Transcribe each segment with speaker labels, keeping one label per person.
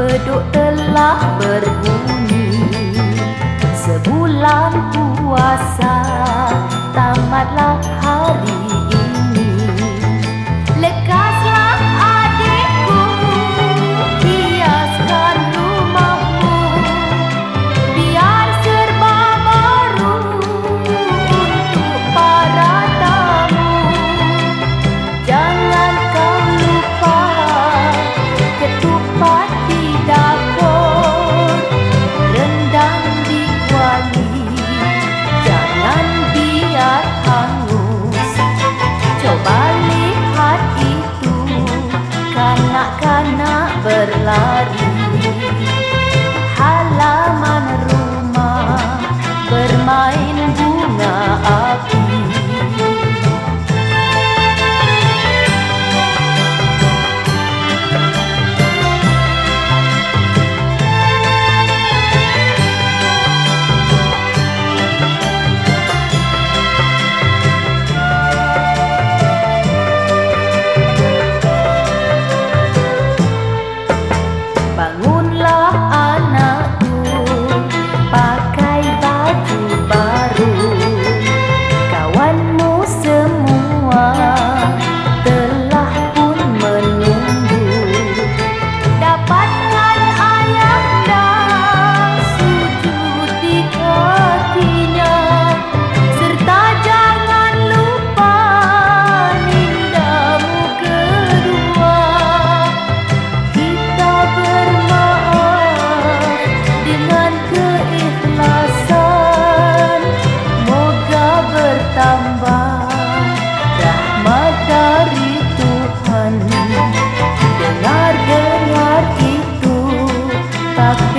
Speaker 1: beduk telah berbunyi. Sebulan puasa tamatlah hari berlari halaman rumah bermain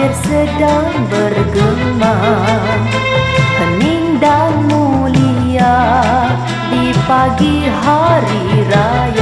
Speaker 1: air sedang bergema. Hening dan mulia di pagi hari raya.